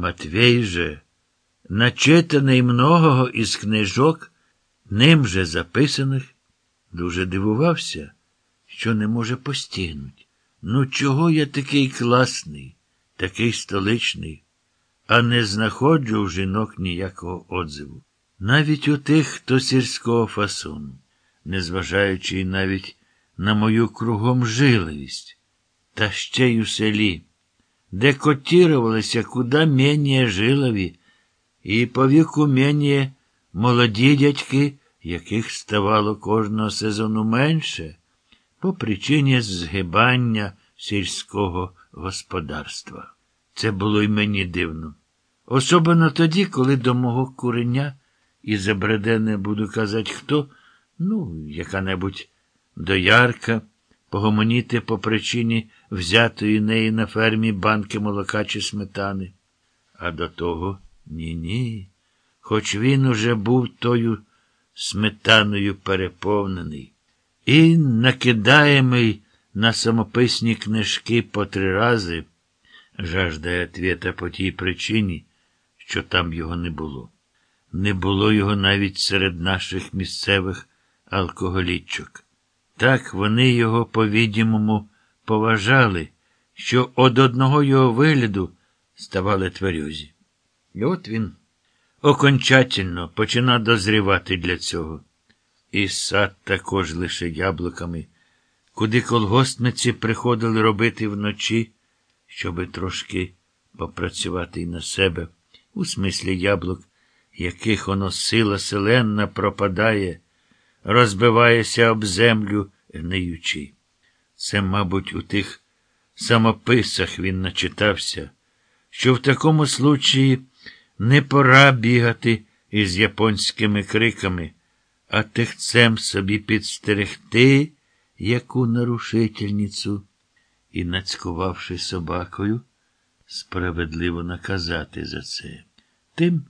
Матвій же, начитаний многого із книжок, ним же записаних, дуже дивувався, що не може постігнуть. Ну, чого я такий класний, такий столичний, а не знаходжу в жінок ніякого отзиву. Навіть у тих, хто сільського фасону, незважаючи навіть на мою кругом жиловість, та ще й у селі, де котірувалися куди менее жилові, і по віку менее молоді дядьки, яких ставало кожного сезону менше, по причині згибання сільського господарства. Це було й мені дивно. Особливо тоді, коли до мого куреня і забреде не буду казати хто, ну, яка-небудь доярка, погомоніти по причині взятої неї на фермі банки молока чи сметани. А до того ні-ні. Хоч він уже був тою сметаною переповнений. І накидаємий на самописні книжки по три рази, жаждає ответа по тій причині, що там його не було. Не було його навіть серед наших місцевих алкоголічок. Так вони його, по-відімому, поважали, що од одного його вигляду ставали тверюзі. І от він окончательно починав дозрівати для цього. І сад також лише яблуками, куди колгоспниці приходили робити вночі, щоби трошки попрацювати й на себе, у смислі яблук, яких оно сила селенна пропадає, розбивається об землю гниючи. Це, мабуть, у тих самописах він начитався, що в такому случаї не пора бігати із японськими криками, а тихцем собі підстерегти яку нарушительницю і, нацькувавши собакою, справедливо наказати за це. Тим,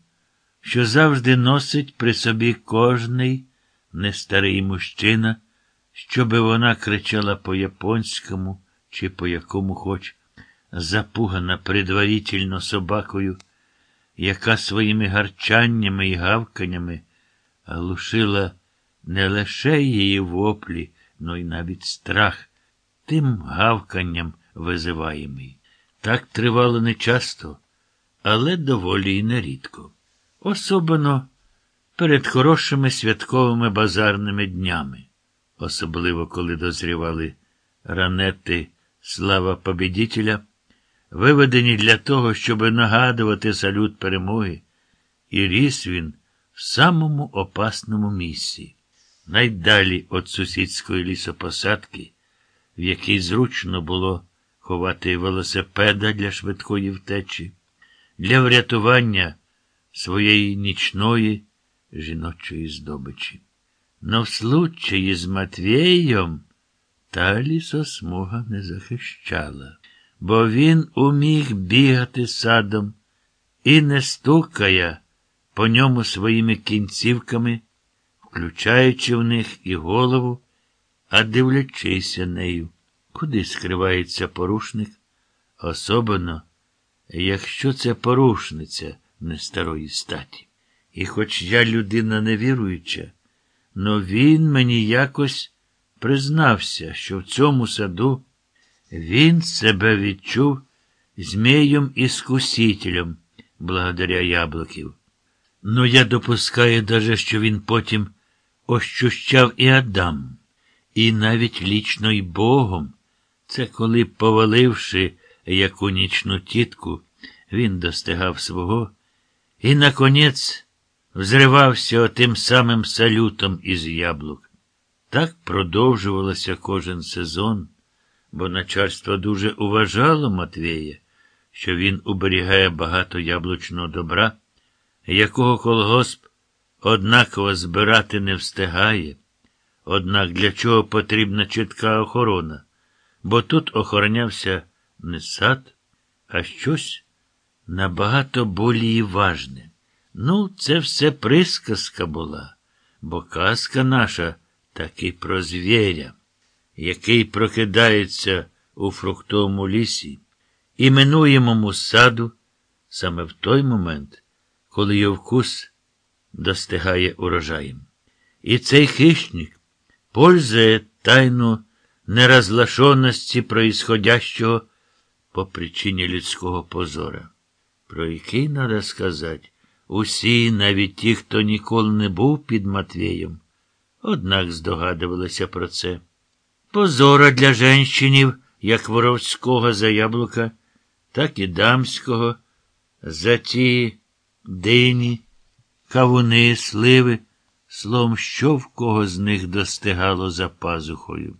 що завжди носить при собі кожний нестарий мужчина, щоби вона кричала по-японському чи по якому хоч запугана предварительно собакою, яка своїми гарчаннями і гавканнями глушила не лише її воплі, но й навіть страх, тим гавканням визиваємий. Так тривало нечасто, але доволі й нерідко. Особливо перед хорошими святковими базарними днями, особливо коли дозрівали ранети слава побідітеля, виведені для того, щоб нагадувати салют перемоги, і ріс він в самому опасному місці, найдалі від сусідської лісопосадки, в якій зручно було ховати велосипеда для швидкої втечі, для врятування своєї нічної жіночої здобичі. Но в случаї з Матвієм та лісосмуга не захищала, бо він уміг бігати садом і не стукає по ньому своїми кінцівками, включаючи в них і голову, а дивлячися нею, куди скривається порушник, особливо, якщо це порушниця не старої статі. І хоч я людина невіруюча, но він мені якось признався, що в цьому саду він себе відчув змієм іскусителем благодаря яблуків. Ну, я допускаю даже, що він потім ощущав і Адам, і навіть лічно й Богом. Це коли, поваливши яку нічну тітку, він достигав свого і, наконець, взривався отим самим салютом із яблук. Так продовжувалося кожен сезон, бо начальство дуже уважало Матвія, що він уберігає багато яблучного добра, якого колгосп однаково збирати не встигає. Однак для чого потрібна чітка охорона? Бо тут охоронявся не сад, а щось набагато болії важне. Ну, це все присказка була, бо казка наша таки про звіря, який прокидається у фруктовому лісі, іменуємому саду саме в той момент, коли його вкус достигає урожаєм. І цей хищник пользує тайну неразлашеності происходящого по причині людського позора, про який, надо сказати, усі, навіть ті, хто ніколи не був під Матвієм, однак здогадувалися про це. Позора для женщинів, як воровського за яблука, так і дамського, за ті дині, кавуни, сливи, словом, що в кого з них достигало за пазухою.